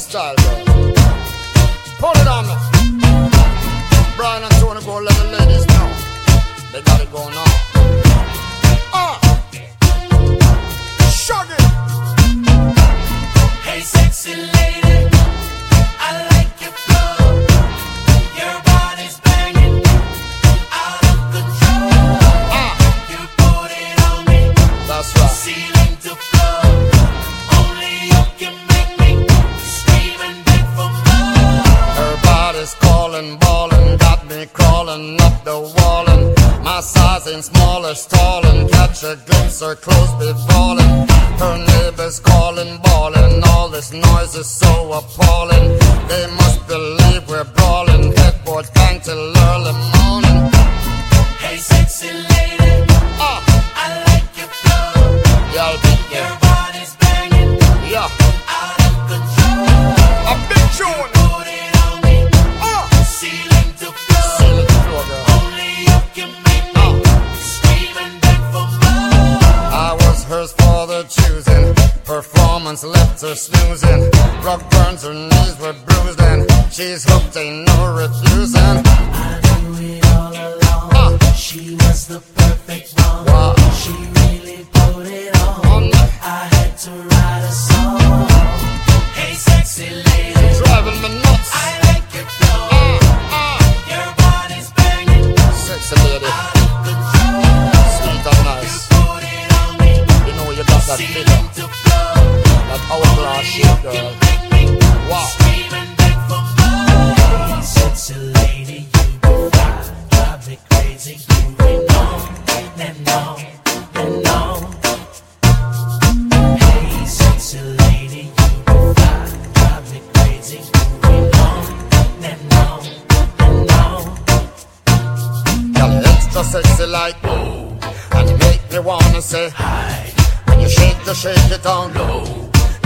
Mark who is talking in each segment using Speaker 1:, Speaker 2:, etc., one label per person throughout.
Speaker 1: style, girl. Put it on me. Brian and Tony Gold the wall and my size ain't or stalling. Catch a glimpse, her clothes be falling. Her neighbors calling, bawling. All this noise is so appalling. They must believe we're brawling. Headboard bang till early Left her snoozing. Rock burns, her knees were bruised, and she's hooked, ain't no refusing.
Speaker 2: I knew it all along.
Speaker 1: Ah.
Speaker 2: She was the perfect one.
Speaker 1: Wow.
Speaker 2: She really put it on.
Speaker 1: On.
Speaker 2: I had to write a song. Hey, sexy lady, You're
Speaker 1: Driving me nuts.
Speaker 2: I like your flow.
Speaker 1: Ah, ah.
Speaker 2: Your body's banging,
Speaker 1: Sexy lady,
Speaker 2: out of control.
Speaker 1: sweet and nice.
Speaker 2: Put it on me,
Speaker 1: You know you got that figure,
Speaker 2: me
Speaker 1: Wow.
Speaker 2: sexy lady, you be fine. Drive me crazy, ain't on and on and on. Hey, sexy lady, you be fine. Drive me crazy, ain't on and on and on.
Speaker 1: Girl, you extra sexy like ooh, and you make me wanna say
Speaker 2: Hi,
Speaker 1: when you shake, you shake it down low.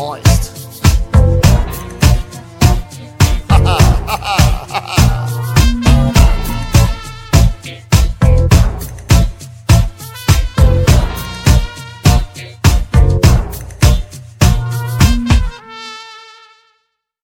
Speaker 2: moist.